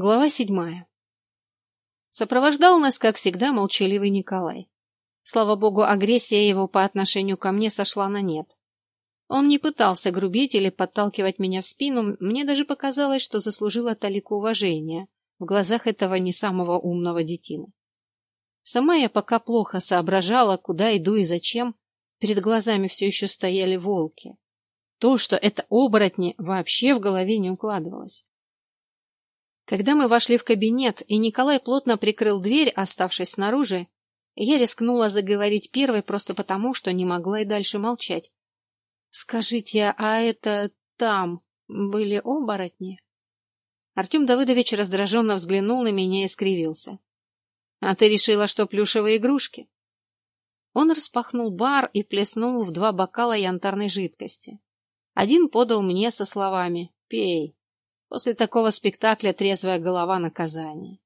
Глава седьмая. Сопровождал нас, как всегда, молчаливый Николай. Слава богу, агрессия его по отношению ко мне сошла на нет. Он не пытался грубить или подталкивать меня в спину, мне даже показалось, что заслужила талику уважения в глазах этого не самого умного детины. Сама я пока плохо соображала, куда иду и зачем, перед глазами все еще стояли волки. То, что это оборотни, вообще в голове не укладывалось. Когда мы вошли в кабинет, и Николай плотно прикрыл дверь, оставшись снаружи, я рискнула заговорить первой просто потому, что не могла и дальше молчать. «Скажите, а это там были оборотни?» Артем Давыдович раздраженно взглянул на меня и скривился. «А ты решила, что плюшевые игрушки?» Он распахнул бар и плеснул в два бокала янтарной жидкости. Один подал мне со словами «Пей». После такого спектакля трезвая голова наказания.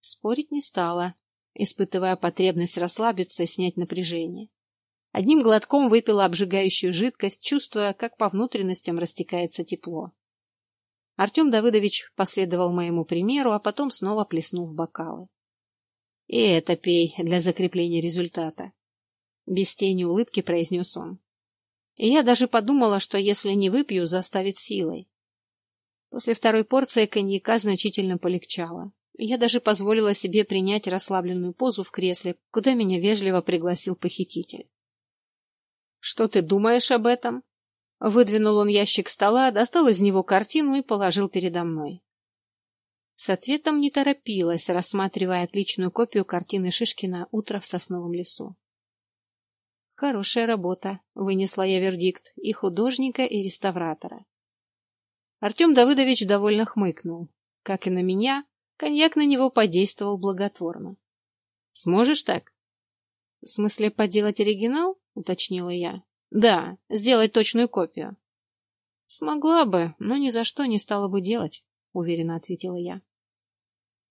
Спорить не стала, испытывая потребность расслабиться и снять напряжение. Одним глотком выпила обжигающую жидкость, чувствуя, как по внутренностям растекается тепло. Артем Давыдович последовал моему примеру, а потом снова плеснул в бокалы. И это пей для закрепления результата. Без тени улыбки произнес он. И я даже подумала, что если не выпью, заставит силой. После второй порции коньяка значительно полегчало. Я даже позволила себе принять расслабленную позу в кресле, куда меня вежливо пригласил похититель. «Что ты думаешь об этом?» Выдвинул он ящик стола, достал из него картину и положил передо мной. С ответом не торопилась, рассматривая отличную копию картины Шишкина «Утро в сосновом лесу». Хорошая работа, вынесла я вердикт, и художника, и реставратора. Артем Давыдович довольно хмыкнул. Как и на меня, коньяк на него подействовал благотворно. «Сможешь так?» «В смысле, подделать оригинал?» — уточнила я. «Да, сделать точную копию». «Смогла бы, но ни за что не стала бы делать», — уверенно ответила я.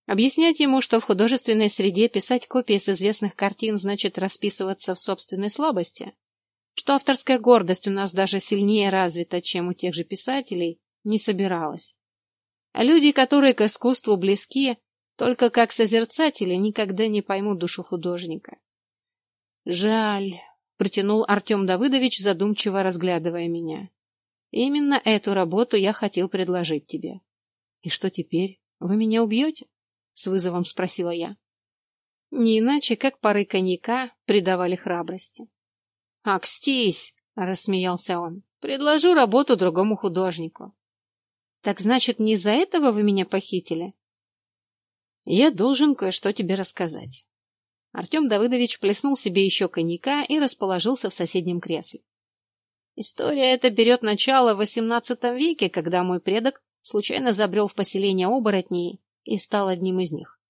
Объяснять ему, что в художественной среде писать копии с известных картин значит расписываться в собственной слабости, что авторская гордость у нас даже сильнее развита, чем у тех же писателей, не собиралась. А люди, которые к искусству близки, только как созерцатели никогда не поймут душу художника. Жаль, протянул Артем Давыдович, задумчиво разглядывая меня. Именно эту работу я хотел предложить тебе. И что теперь? Вы меня убьете? С вызовом спросила я. Не иначе, как пары коньяка придавали храбрости. «Акстись!» — рассмеялся он. «Предложу работу другому художнику. Так значит, не из-за этого вы меня похитили? Я должен кое-что тебе рассказать. Артем Давыдович плеснул себе еще коньяка и расположился в соседнем кресле. История эта берет начало в XVIII веке, когда мой предок случайно забрел в поселение оборотней и стал одним из них.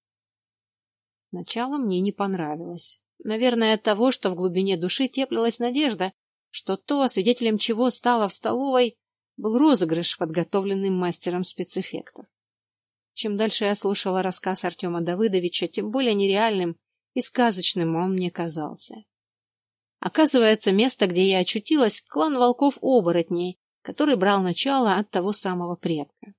Начало мне не понравилось. Наверное, от того, что в глубине души теплилась надежда, что то, свидетелем чего стало в столовой, был розыгрыш, подготовленный мастером спецэффектов. Чем дальше я слушала рассказ Артема Давыдовича, тем более нереальным и сказочным он мне казался. Оказывается, место, где я очутилась, клан волков-оборотней, который брал начало от того самого предка.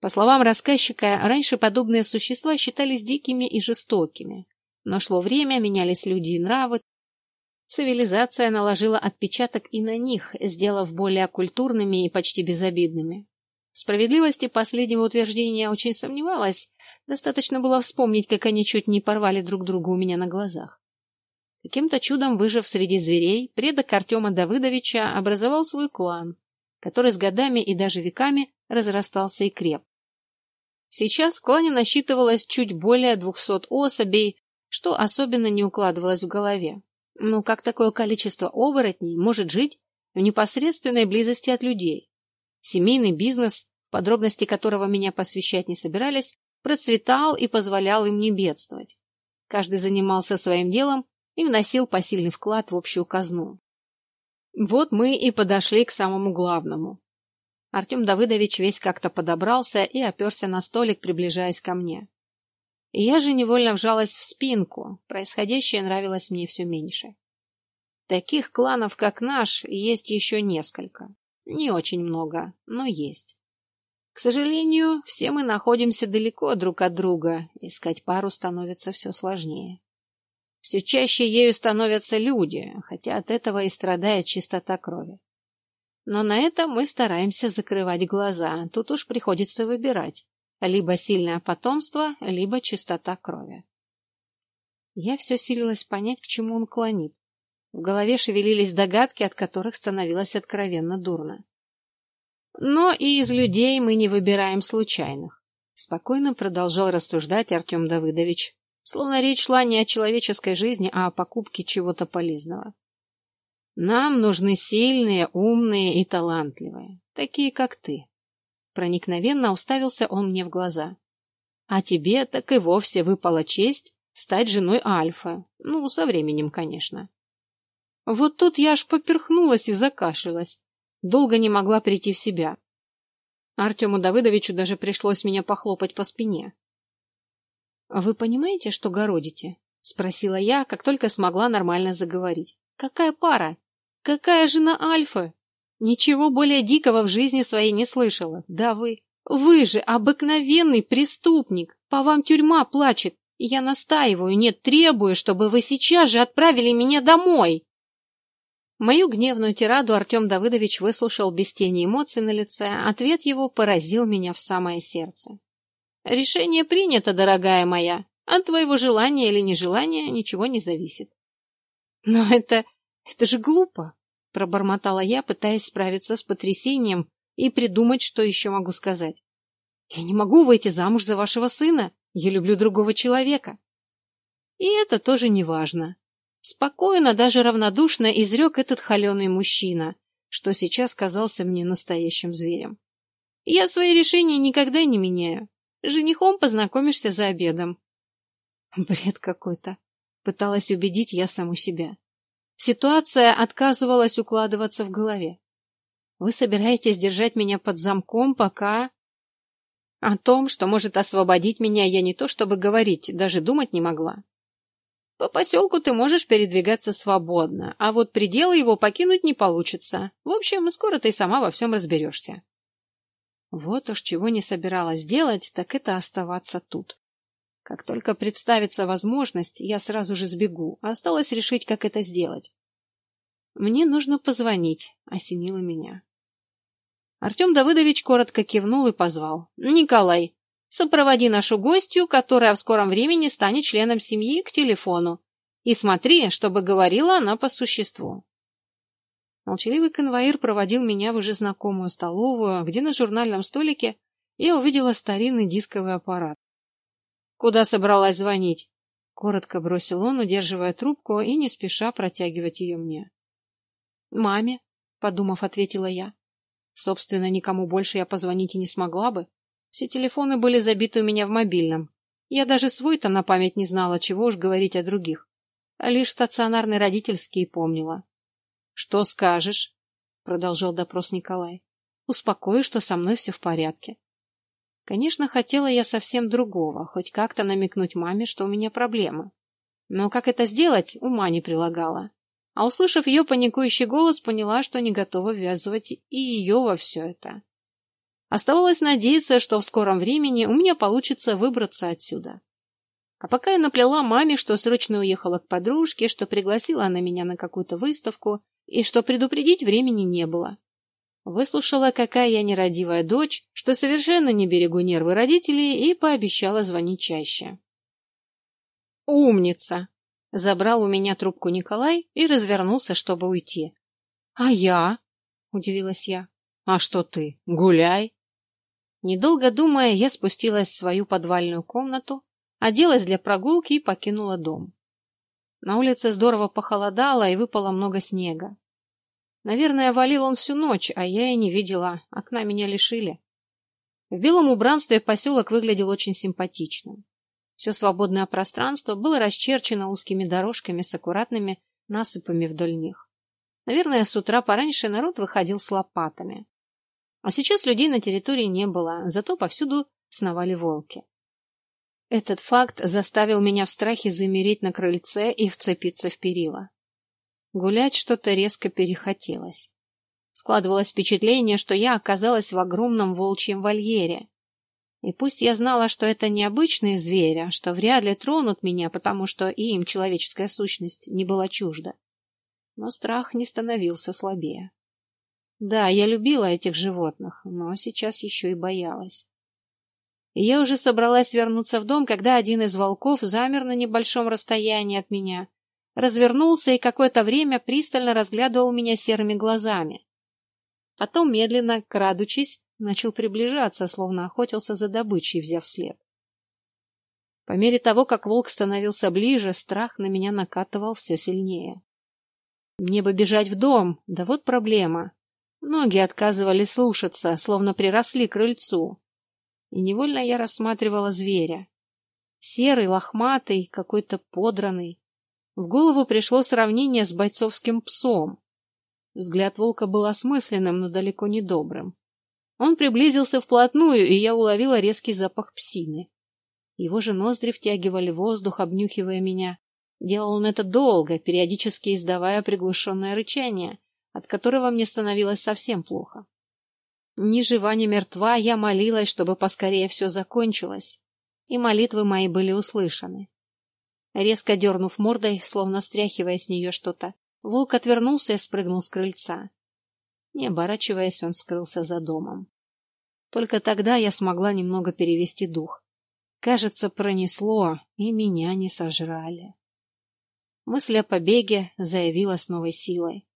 По словам рассказчика, раньше подобные существа считались дикими и жестокими, но шло время, менялись люди и нравы, Цивилизация наложила отпечаток и на них, сделав более культурными и почти безобидными. В справедливости последнего утверждения очень сомневалась. Достаточно было вспомнить, как они чуть не порвали друг друга у меня на глазах. Каким-то чудом выжив среди зверей, предок Артема Давыдовича образовал свой клан, который с годами и даже веками разрастался и креп. Сейчас в клане насчитывалось чуть более двухсот особей, что особенно не укладывалось в голове. Но как такое количество оборотней может жить в непосредственной близости от людей? Семейный бизнес, подробности которого меня посвящать не собирались, процветал и позволял им не бедствовать. Каждый занимался своим делом и вносил посильный вклад в общую казну. Вот мы и подошли к самому главному. Артем Давыдович весь как-то подобрался и оперся на столик, приближаясь ко мне. Я же невольно вжалась в спинку. Происходящее нравилось мне все меньше. Таких кланов, как наш, есть еще несколько. Не очень много, но есть. К сожалению, все мы находимся далеко друг от друга, искать пару становится все сложнее. Все чаще ею становятся люди, хотя от этого и страдает чистота крови. Но на это мы стараемся закрывать глаза, тут уж приходится выбирать. Либо сильное потомство, либо чистота крови. Я все силилась понять, к чему он клонит. В голове шевелились догадки, от которых становилось откровенно дурно. Но и из людей мы не выбираем случайных. Спокойно продолжал рассуждать Артем Давыдович, словно речь шла не о человеческой жизни, а о покупке чего-то полезного. Нам нужны сильные, умные и талантливые, такие как ты. Проникновенно уставился он мне в глаза. А тебе так и вовсе выпала честь стать женой Альфа. Ну, со временем, конечно. Вот тут я аж поперхнулась и закашлялась. Долго не могла прийти в себя. Артему Давыдовичу даже пришлось меня похлопать по спине. «Вы понимаете, что городите?» — спросила я, как только смогла нормально заговорить. «Какая пара? Какая жена Альфы? Ничего более дикого в жизни своей не слышала. Да вы... Вы же обыкновенный преступник. По вам тюрьма плачет. Я настаиваю, нет, требую, чтобы вы сейчас же отправили меня домой. Мою гневную тираду Артем Давыдович выслушал без тени эмоций на лице. Ответ его поразил меня в самое сердце. «Решение принято, дорогая моя. От твоего желания или нежелания ничего не зависит». «Но это... это же глупо!» — пробормотала я, пытаясь справиться с потрясением и придумать, что еще могу сказать. «Я не могу выйти замуж за вашего сына. Я люблю другого человека». И это тоже не важно. Спокойно, даже равнодушно изрек этот холеный мужчина, что сейчас казался мне настоящим зверем. Я свои решения никогда не меняю. Женихом познакомишься за обедом. Бред какой-то. Пыталась убедить я саму себя. Ситуация отказывалась укладываться в голове. Вы собираетесь держать меня под замком, пока... О том, что может освободить меня, я не то чтобы говорить, даже думать не могла. По поселку ты можешь передвигаться свободно, а вот пределы его покинуть не получится. В общем, скоро ты сама во всем разберешься. Вот уж чего не собиралась делать, так это оставаться тут. Как только представится возможность, я сразу же сбегу. Осталось решить, как это сделать. Мне нужно позвонить, осенило меня. Артем Давыдович коротко кивнул и позвал. «Николай, Сопроводи нашу гостью, которая в скором времени станет членом семьи, к телефону. И смотри, чтобы говорила она по существу. Молчаливый конвоир проводил меня в уже знакомую столовую, где на журнальном столике я увидела старинный дисковый аппарат. «Куда собралась звонить?» Коротко бросил он, удерживая трубку и не спеша протягивать ее мне. «Маме», — подумав, ответила я. Собственно, никому больше я позвонить и не смогла бы. Все телефоны были забиты у меня в мобильном. Я даже свой-то на память не знала, чего уж говорить о других. А лишь стационарный родительский помнила. — Что скажешь? — продолжал допрос Николай. — Успокою, что со мной все в порядке. Конечно, хотела я совсем другого, хоть как-то намекнуть маме, что у меня проблемы. Но как это сделать, ума не прилагала. А услышав ее паникующий голос, поняла, что не готова ввязывать и ее во все это. Оставалось надеяться, что в скором времени у меня получится выбраться отсюда. А пока я наплела маме, что срочно уехала к подружке, что пригласила она меня на какую-то выставку и что предупредить времени не было. Выслушала, какая я нерадивая дочь, что совершенно не берегу нервы родителей и пообещала звонить чаще. «Умница!» — забрал у меня трубку Николай и развернулся, чтобы уйти. «А я?» — удивилась я. «А что ты? Гуляй!» Недолго думая, я спустилась в свою подвальную комнату, оделась для прогулки и покинула дом. На улице здорово похолодало и выпало много снега. Наверное, валил он всю ночь, а я и не видела, окна меня лишили. В белом убранстве поселок выглядел очень симпатичным. Все свободное пространство было расчерчено узкими дорожками с аккуратными насыпами вдоль них. Наверное, с утра пораньше народ выходил с лопатами. А сейчас людей на территории не было, зато повсюду сновали волки. Этот факт заставил меня в страхе замереть на крыльце и вцепиться в перила. Гулять что-то резко перехотелось. Складывалось впечатление, что я оказалась в огромном волчьем вольере. И пусть я знала, что это необычные звери, а что вряд ли тронут меня, потому что им человеческая сущность не была чужда. Но страх не становился слабее. Да, я любила этих животных, но сейчас еще и боялась. И я уже собралась вернуться в дом, когда один из волков замер на небольшом расстоянии от меня, развернулся и какое-то время пристально разглядывал меня серыми глазами. Потом, медленно крадучись, начал приближаться, словно охотился за добычей, взяв след. По мере того, как волк становился ближе, страх на меня накатывал все сильнее. Мне бы бежать в дом, да вот проблема. Ноги отказывали слушаться, словно приросли к крыльцу. И невольно я рассматривала зверя. Серый, лохматый, какой-то подранный. В голову пришло сравнение с бойцовским псом. Взгляд волка был осмысленным, но далеко не добрым. Он приблизился вплотную, и я уловила резкий запах псины. Его же ноздри втягивали воздух, обнюхивая меня. Делал он это долго, периодически издавая приглушенное рычание, от которого мне становилось совсем плохо. Ни жива, ни мертва, я молилась, чтобы поскорее все закончилось, и молитвы мои были услышаны. Резко дернув мордой, словно стряхивая с нее что-то, волк отвернулся и спрыгнул с крыльца. Не оборачиваясь, он скрылся за домом. Только тогда я смогла немного перевести дух. Кажется, пронесло, и меня не сожрали. Мысль о побеге заявила с новой силой.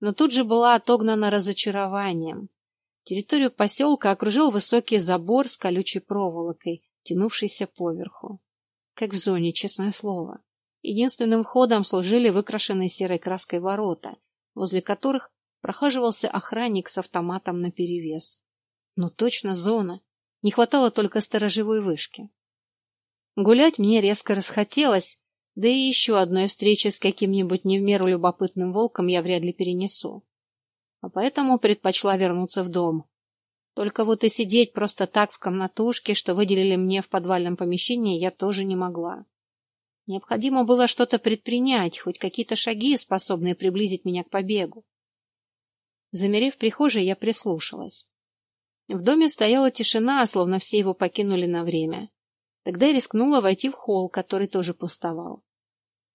Но тут же была отогнана разочарованием. Территорию поселка окружил высокий забор с колючей проволокой, тянувшийся поверху. Как в зоне, честное слово. Единственным входом служили выкрашенные серой краской ворота, возле которых прохаживался охранник с автоматом наперевес. Ну точно зона. Не хватало только сторожевой вышки. Гулять мне резко расхотелось, да и еще одной встречи с каким-нибудь не в меру любопытным волком я вряд ли перенесу. А поэтому предпочла вернуться в дом. Только вот и сидеть просто так в комнатушке, что выделили мне в подвальном помещении, я тоже не могла. Необходимо было что-то предпринять, хоть какие-то шаги, способные приблизить меня к побегу. Замерев в прихожей, я прислушалась. В доме стояла тишина, словно все его покинули на время. Тогда я рискнула войти в холл, который тоже пустовал.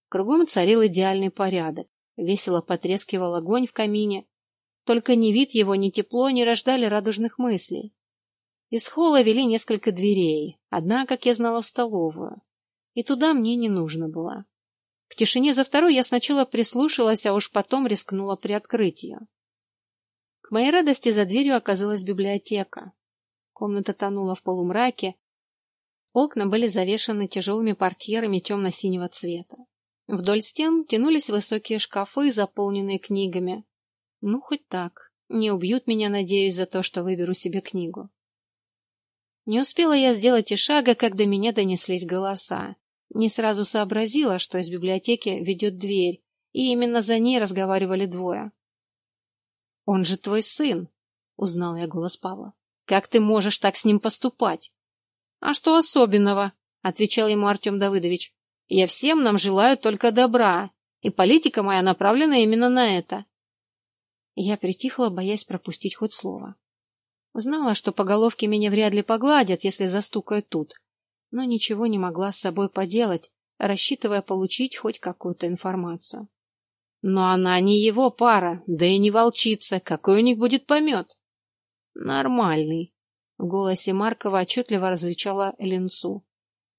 Кругом царил идеальный порядок. Весело потрескивал огонь в камине. Только ни вид его, ни тепло не рождали радужных мыслей. Из холла вели несколько дверей. Одна, как я знала, в столовую. И туда мне не нужно было. К тишине за второй я сначала прислушалась, а уж потом рискнула приоткрыть ее. К моей радости за дверью оказалась библиотека. Комната тонула в полумраке. Окна были завешаны тяжелыми портьерами темно-синего цвета. Вдоль стен тянулись высокие шкафы, заполненные книгами. Ну, хоть так. Не убьют меня, надеюсь, за то, что выберу себе книгу. Не успела я сделать и шага, как до меня донеслись голоса. Не сразу сообразила, что из библиотеки ведет дверь, и именно за ней разговаривали двое. Он же твой сын, узнал я голос Павла. Как ты можешь так с ним поступать? А что особенного? отвечал ему Артем Давыдович. Я всем нам желаю только добра, и политика моя направлена именно на это. Я притихла, боясь пропустить хоть слово. Знала, что по головке меня вряд ли погладят, если застукают тут, но ничего не могла с собой поделать, рассчитывая получить хоть какую-то информацию. Но она не его пара, да и не волчица. Какой у них будет помет? Нормальный. В голосе Маркова отчетливо различала Ленцу.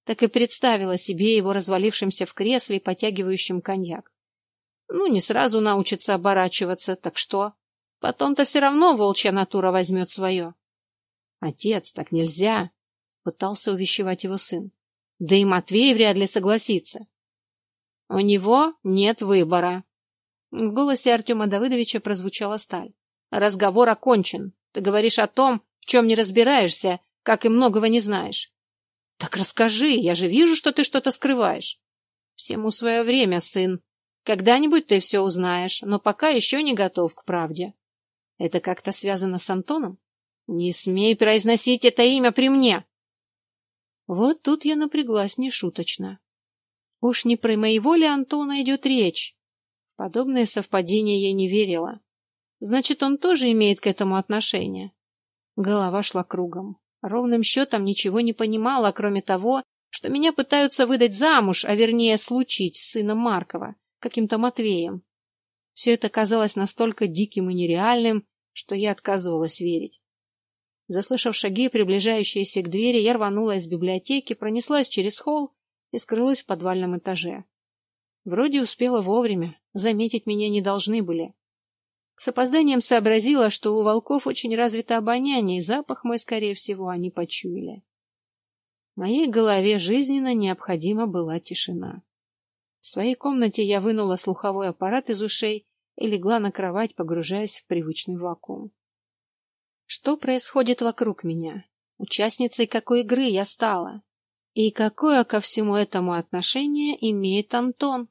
Так и представила себе его развалившимся в кресле и потягивающим коньяк. Ну, не сразу научится оборачиваться, так что? Потом-то все равно волчья натура возьмет свое. Отец, так нельзя, пытался увещевать его сын. Да и Матвей вряд ли согласится. У него нет выбора, в голосе Артема Давыдовича прозвучала сталь. Разговор окончен. Ты говоришь о том, в чем не разбираешься, как и многого не знаешь. Так расскажи, я же вижу, что ты что-то скрываешь. Всему свое время, сын. Когда-нибудь ты все узнаешь, но пока еще не готов к правде. Это как-то связано с Антоном? Не смей произносить это имя при мне. Вот тут я напряглась нешуточно. Уж не про моего ли Антона идет речь? Подобное совпадение я не верила. Значит, он тоже имеет к этому отношение. Голова шла кругом. Ровным счетом ничего не понимала, кроме того, что меня пытаются выдать замуж, а вернее случить с сыном Маркова, каким-то Матвеем. Все это казалось настолько диким и нереальным, что я отказывалась верить. Заслышав шаги, приближающиеся к двери, я рванула из библиотеки, пронеслась через холл и скрылась в подвальном этаже. Вроде успела вовремя, заметить меня не должны были. С опозданием сообразила, что у волков очень развито обоняние, и запах мой, скорее всего, они почуяли. В моей голове жизненно необходима была тишина. В своей комнате я вынула слуховой аппарат из ушей и легла на кровать, погружаясь в привычный вакуум. Что происходит вокруг меня? Участницей какой игры я стала? И какое ко всему этому отношение имеет Антон?